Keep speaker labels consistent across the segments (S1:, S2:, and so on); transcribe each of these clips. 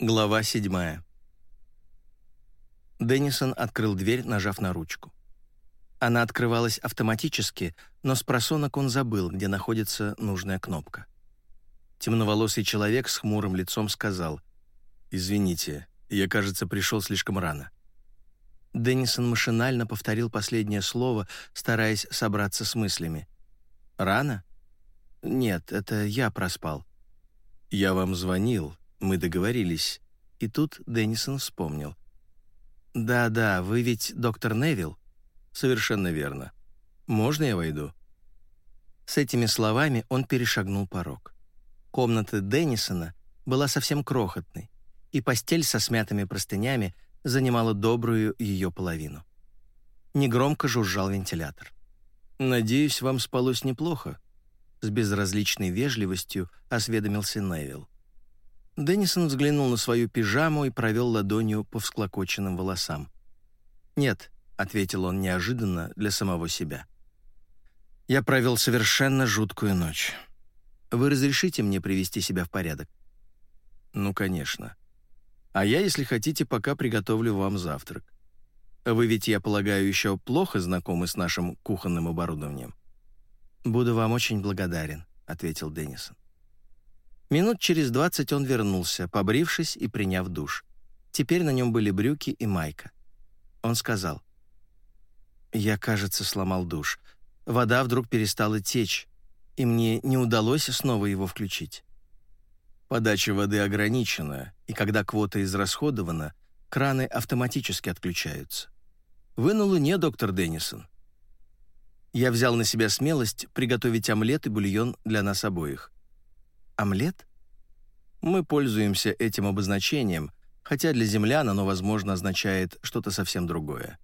S1: Глава седьмая. Деннисон открыл дверь, нажав на ручку. Она открывалась автоматически, но с просонок он забыл, где находится нужная кнопка. Темноволосый человек с хмурым лицом сказал, «Извините, я, кажется, пришел слишком рано». Деннисон машинально повторил последнее слово, стараясь собраться с мыслями. «Рано? Нет, это я проспал». «Я вам звонил, мы договорились». И тут Деннисон вспомнил. «Да-да, вы ведь доктор Невилл?» «Совершенно верно. Можно я войду?» С этими словами он перешагнул порог. Комната Деннисона была совсем крохотной, и постель со смятыми простынями занимала добрую ее половину. Негромко жужжал вентилятор. «Надеюсь, вам спалось неплохо?» С безразличной вежливостью осведомился Невилл. Деннисон взглянул на свою пижаму и провел ладонью по всклокоченным волосам. «Нет», — ответил он неожиданно для самого себя. «Я провел совершенно жуткую ночь. Вы разрешите мне привести себя в порядок?» «Ну, конечно. А я, если хотите, пока приготовлю вам завтрак. Вы ведь, я полагаю, еще плохо знакомы с нашим кухонным оборудованием?» «Буду вам очень благодарен», — ответил Деннисон. Минут через двадцать он вернулся, побрившись и приняв душ. Теперь на нем были брюки и майка. Он сказал, «Я, кажется, сломал душ. Вода вдруг перестала течь, и мне не удалось снова его включить». Подача воды ограничена, и когда квота израсходована, краны автоматически отключаются. Вы на Луне, доктор Деннисон. Я взял на себя смелость приготовить омлет и бульон для нас обоих. Омлет? Мы пользуемся этим обозначением, хотя для землян оно, возможно, означает что-то совсем другое.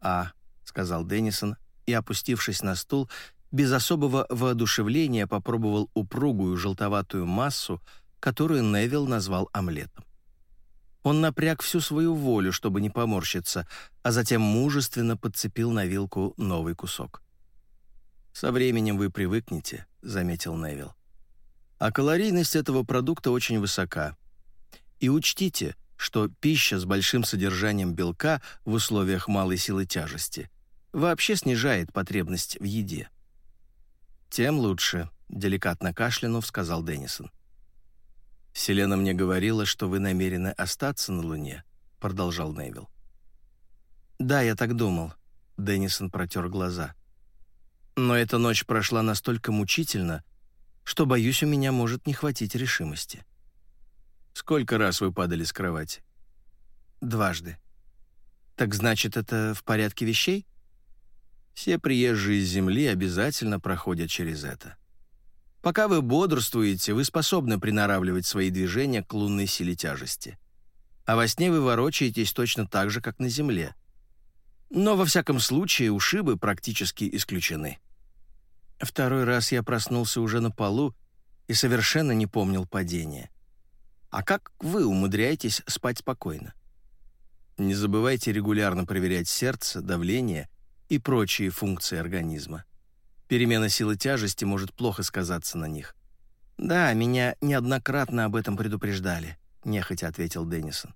S1: «А», — сказал Деннисон, и, опустившись на стул, без особого воодушевления попробовал упругую желтоватую массу, которую Невилл назвал омлетом. Он напряг всю свою волю, чтобы не поморщиться, а затем мужественно подцепил на вилку новый кусок. «Со временем вы привыкнете», — заметил Невилл а калорийность этого продукта очень высока. И учтите, что пища с большим содержанием белка в условиях малой силы тяжести вообще снижает потребность в еде. «Тем лучше», — деликатно кашлянув, сказал Деннисон. «Селена мне говорила, что вы намерены остаться на Луне», — продолжал Невилл. «Да, я так думал», — Деннисон протер глаза. «Но эта ночь прошла настолько мучительно, что, боюсь, у меня может не хватить решимости. Сколько раз вы падали с кровати? Дважды. Так значит, это в порядке вещей? Все приезжие из Земли обязательно проходят через это. Пока вы бодрствуете, вы способны приноравливать свои движения к лунной силе тяжести. А во сне вы ворочаетесь точно так же, как на Земле. Но во всяком случае ушибы практически исключены. Второй раз я проснулся уже на полу и совершенно не помнил падения. А как вы умудряетесь спать спокойно? Не забывайте регулярно проверять сердце, давление и прочие функции организма. Перемена силы тяжести может плохо сказаться на них. «Да, меня неоднократно об этом предупреждали», — нехотя ответил Деннисон.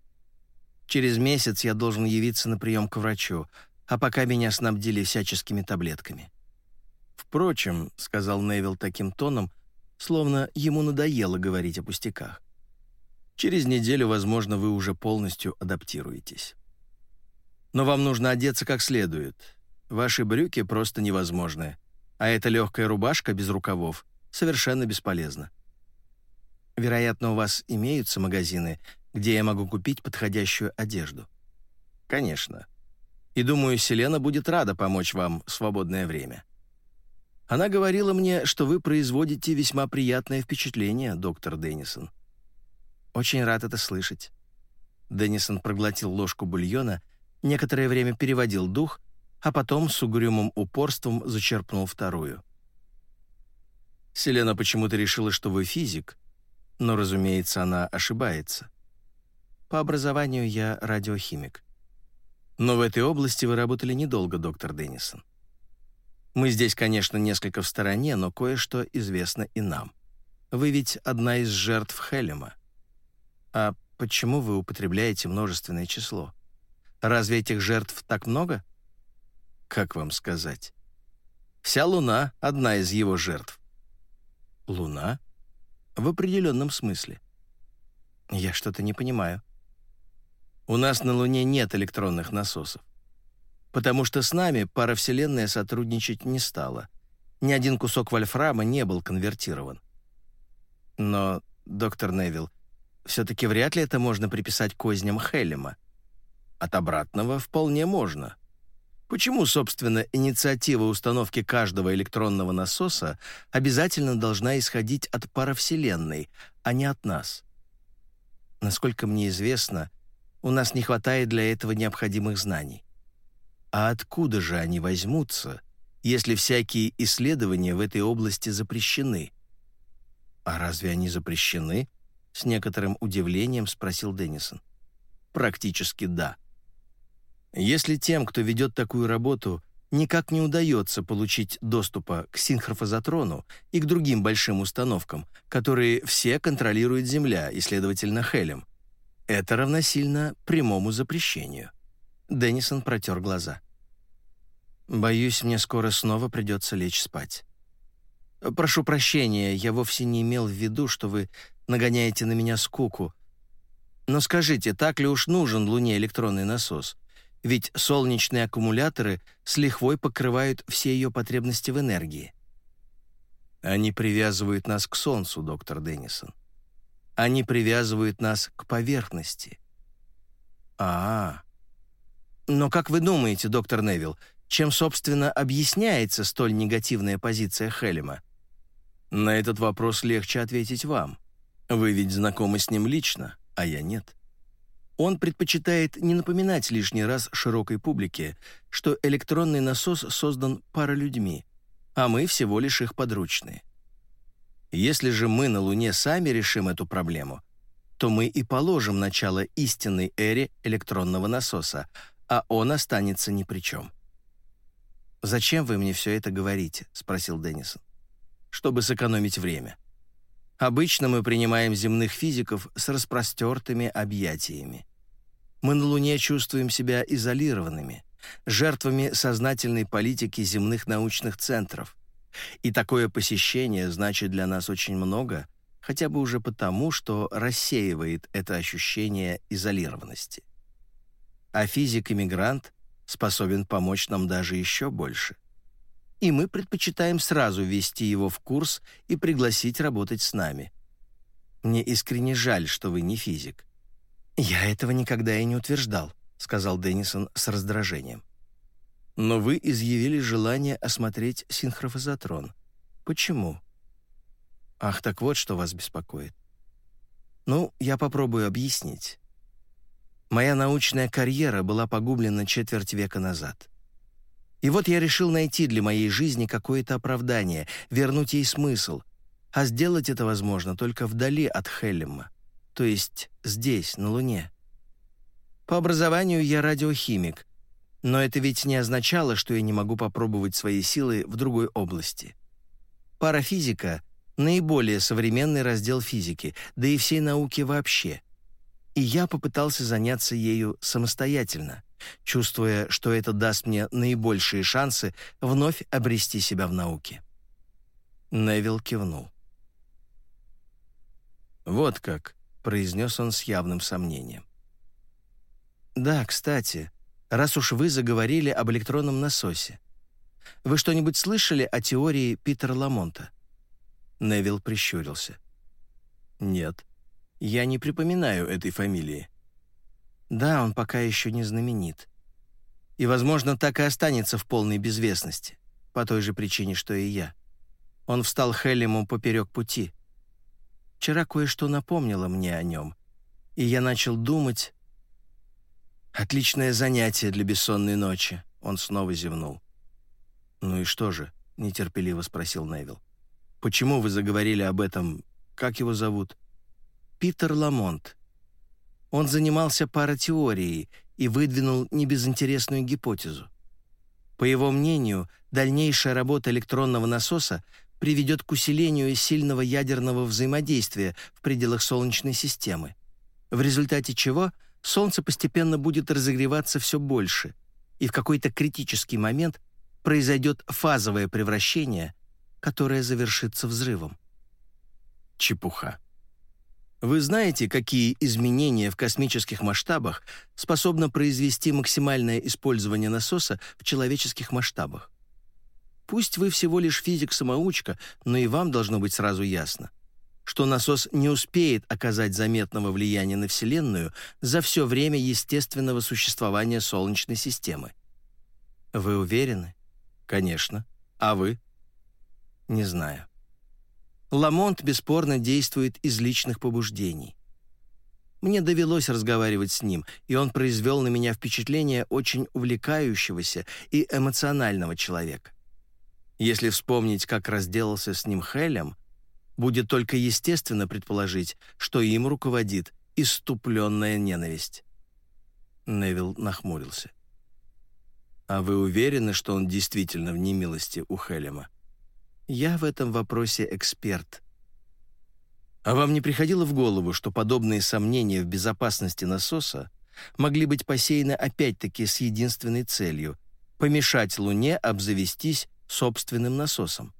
S1: «Через месяц я должен явиться на прием к врачу, а пока меня снабдили всяческими таблетками. «Впрочем», — сказал Невил таким тоном, словно ему надоело говорить о пустяках, «через неделю, возможно, вы уже полностью адаптируетесь. Но вам нужно одеться как следует. Ваши брюки просто невозможны, а эта легкая рубашка без рукавов совершенно бесполезна. Вероятно, у вас имеются магазины, где я могу купить подходящую одежду. Конечно. И думаю, Селена будет рада помочь вам в свободное время. Она говорила мне, что вы производите весьма приятное впечатление, доктор Деннисон. Очень рад это слышать. Деннисон проглотил ложку бульона, некоторое время переводил дух, а потом с угрюмым упорством зачерпнул вторую. Селена почему-то решила, что вы физик, но, разумеется, она ошибается. По образованию я радиохимик. Но в этой области вы работали недолго, доктор Деннисон. Мы здесь, конечно, несколько в стороне, но кое-что известно и нам. Вы ведь одна из жертв Хелема. А почему вы употребляете множественное число? Разве этих жертв так много? Как вам сказать? Вся Луна — одна из его жертв. Луна? В определенном смысле. Я что-то не понимаю. У нас на Луне нет электронных насосов. Потому что с нами паравселенная сотрудничать не стала. Ни один кусок вольфрама не был конвертирован. Но, доктор Невилл, все-таки вряд ли это можно приписать козням Хеллема. От обратного вполне можно. Почему, собственно, инициатива установки каждого электронного насоса обязательно должна исходить от паравселенной, а не от нас? Насколько мне известно, у нас не хватает для этого необходимых знаний. А откуда же они возьмутся, если всякие исследования в этой области запрещены? А разве они запрещены? С некоторым удивлением спросил Деннисон. Практически да. Если тем, кто ведет такую работу, никак не удается получить доступа к синхрофазотрону и к другим большим установкам, которые все контролирует Земля и, следовательно, Хелем. Это равносильно прямому запрещению. Деннисон протер глаза. «Боюсь, мне скоро снова придется лечь спать. Прошу прощения, я вовсе не имел в виду, что вы нагоняете на меня скуку. Но скажите, так ли уж нужен Луне электронный насос? ведь солнечные аккумуляторы с лихвой покрывают все ее потребности в энергии. Они привязывают нас к Солнцу, доктор Деннисон. Они привязывают нас к поверхности. А, -а, а Но как вы думаете, доктор Невилл, чем, собственно, объясняется столь негативная позиция Хелема? На этот вопрос легче ответить вам. Вы ведь знакомы с ним лично, а я нет. Он предпочитает не напоминать лишний раз широкой публике, что электронный насос создан паралюдьми, а мы всего лишь их подручные. Если же мы на Луне сами решим эту проблему, то мы и положим начало истинной эре электронного насоса, а он останется ни при чем. «Зачем вы мне все это говорите?» — спросил Деннисон. «Чтобы сэкономить время. Обычно мы принимаем земных физиков с распростертыми объятиями. Мы на Луне чувствуем себя изолированными, жертвами сознательной политики земных научных центров. И такое посещение значит для нас очень много, хотя бы уже потому, что рассеивает это ощущение изолированности. А физик-иммигрант способен помочь нам даже еще больше и мы предпочитаем сразу ввести его в курс и пригласить работать с нами. Мне искренне жаль, что вы не физик». «Я этого никогда и не утверждал», — сказал Деннисон с раздражением. «Но вы изъявили желание осмотреть синхрофазотрон. Почему?» «Ах, так вот, что вас беспокоит. Ну, я попробую объяснить. Моя научная карьера была погублена четверть века назад. И вот я решил найти для моей жизни какое-то оправдание, вернуть ей смысл. А сделать это возможно только вдали от Хеллема, то есть здесь, на Луне. По образованию я радиохимик, но это ведь не означало, что я не могу попробовать свои силы в другой области. Парафизика — наиболее современный раздел физики, да и всей науки вообще. И я попытался заняться ею самостоятельно, чувствуя, что это даст мне наибольшие шансы вновь обрести себя в науке. Невил кивнул. «Вот как», — произнес он с явным сомнением. «Да, кстати, раз уж вы заговорили об электронном насосе, вы что-нибудь слышали о теории Питера Ламонта?» Невил прищурился. «Нет, я не припоминаю этой фамилии». Да, он пока еще не знаменит. И, возможно, так и останется в полной безвестности, по той же причине, что и я. Он встал Хеллему поперек пути. Вчера кое-что напомнило мне о нем, и я начал думать... «Отличное занятие для бессонной ночи», — он снова зевнул. «Ну и что же?» — нетерпеливо спросил Невил. «Почему вы заговорили об этом... Как его зовут?» «Питер Ламонт. Он занимался паратеорией и выдвинул небезынтересную гипотезу. По его мнению, дальнейшая работа электронного насоса приведет к усилению сильного ядерного взаимодействия в пределах Солнечной системы. в результате чего Солнце постепенно будет разогреваться все больше, и в какой-то критический момент произойдет фазовое превращение, которое завершится взрывом. Чепуха. Вы знаете, какие изменения в космических масштабах способно произвести максимальное использование насоса в человеческих масштабах? Пусть вы всего лишь физик-самоучка, но и вам должно быть сразу ясно, что насос не успеет оказать заметного влияния на Вселенную за все время естественного существования Солнечной системы. Вы уверены? Конечно. А вы? Не знаю. Ламонт бесспорно действует из личных побуждений. Мне довелось разговаривать с ним, и он произвел на меня впечатление очень увлекающегося и эмоционального человека. Если вспомнить, как разделался с ним Хелем, будет только естественно предположить, что им руководит иступленная ненависть. Невил нахмурился. «А вы уверены, что он действительно в немилости у Хелема?» Я в этом вопросе эксперт. А вам не приходило в голову, что подобные сомнения в безопасности насоса могли быть посеяны опять-таки с единственной целью — помешать Луне обзавестись собственным насосом?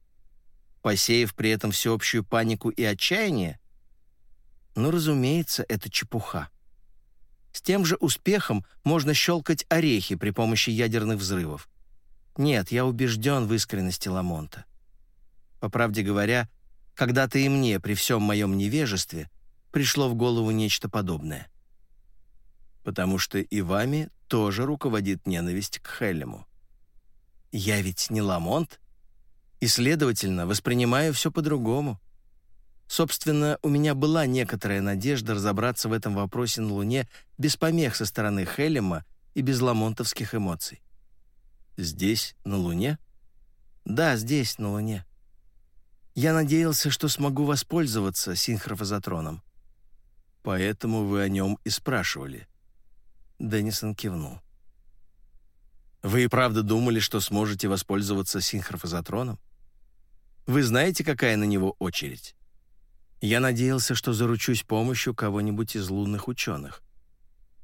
S1: Посеяв при этом всеобщую панику и отчаяние? Ну, разумеется, это чепуха. С тем же успехом можно щелкать орехи при помощи ядерных взрывов. Нет, я убежден в искренности Ламонта. По правде говоря, когда-то и мне, при всем моем невежестве, пришло в голову нечто подобное. Потому что и вами тоже руководит ненависть к Хеллему. Я ведь не Ламонт, и, следовательно, воспринимаю все по-другому. Собственно, у меня была некоторая надежда разобраться в этом вопросе на Луне без помех со стороны Хеллема и без ламонтовских эмоций. Здесь, на Луне? Да, здесь, на Луне. Я надеялся, что смогу воспользоваться синхрофазотроном. Поэтому вы о нем и спрашивали. Деннисон кивнул. Вы и правда думали, что сможете воспользоваться синхрофазотроном? Вы знаете, какая на него очередь? Я надеялся, что заручусь помощью кого-нибудь из лунных ученых.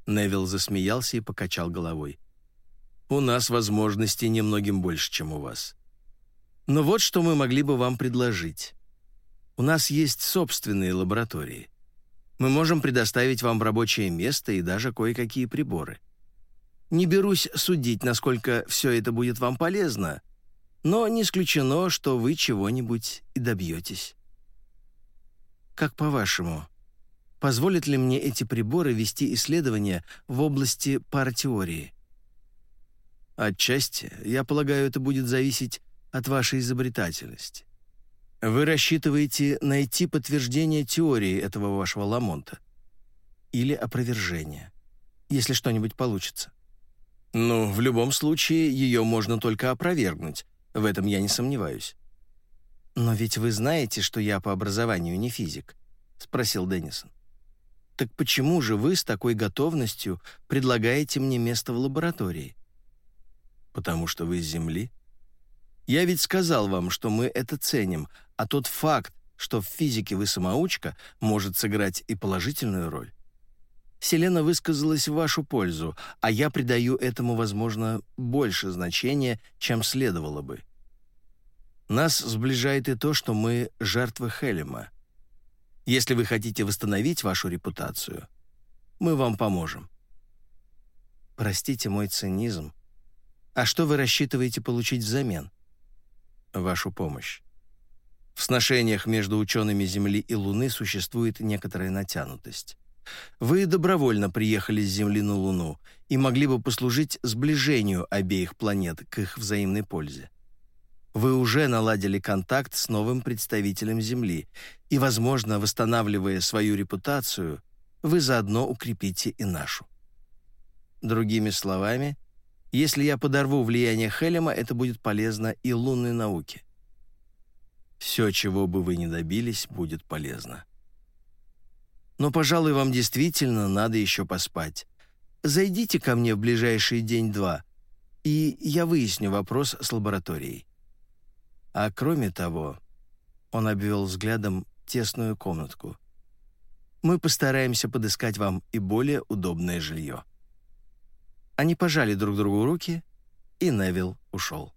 S1: Невил засмеялся и покачал головой. «У нас возможностей немногим больше, чем у вас. Но вот что мы могли бы вам предложить. У нас есть собственные лаборатории. Мы можем предоставить вам рабочее место и даже кое-какие приборы. Не берусь судить, насколько все это будет вам полезно, но не исключено, что вы чего-нибудь и добьетесь. Как по-вашему, позволят ли мне эти приборы вести исследования в области паратеории? Отчасти, я полагаю, это будет зависеть от вашей изобретательности. Вы рассчитываете найти подтверждение теории этого вашего Ламонта или опровержение, если что-нибудь получится. Ну, в любом случае, ее можно только опровергнуть, в этом я не сомневаюсь. «Но ведь вы знаете, что я по образованию не физик», — спросил Деннисон. «Так почему же вы с такой готовностью предлагаете мне место в лаборатории?» «Потому что вы с Земли», я ведь сказал вам, что мы это ценим, а тот факт, что в физике вы самоучка, может сыграть и положительную роль. Селена высказалась в вашу пользу, а я придаю этому, возможно, больше значения, чем следовало бы. Нас сближает и то, что мы жертвы Хелема. Если вы хотите восстановить вашу репутацию, мы вам поможем. Простите мой цинизм. А что вы рассчитываете получить взамен? Вашу помощь. В сношениях между учеными Земли и Луны существует некоторая натянутость. Вы добровольно приехали с Земли на Луну и могли бы послужить сближению обеих планет к их взаимной пользе. Вы уже наладили контакт с новым представителем Земли, и, возможно, восстанавливая свою репутацию, вы заодно укрепите и нашу. Другими словами, если я подорву влияние Хелема, это будет полезно и лунной науке. Все, чего бы вы ни добились, будет полезно. Но, пожалуй, вам действительно надо еще поспать. Зайдите ко мне в ближайший день-два, и я выясню вопрос с лабораторией. А кроме того, он обвел взглядом тесную комнатку. Мы постараемся подыскать вам и более удобное жилье». Они пожали друг другу руки, и Невил ушел.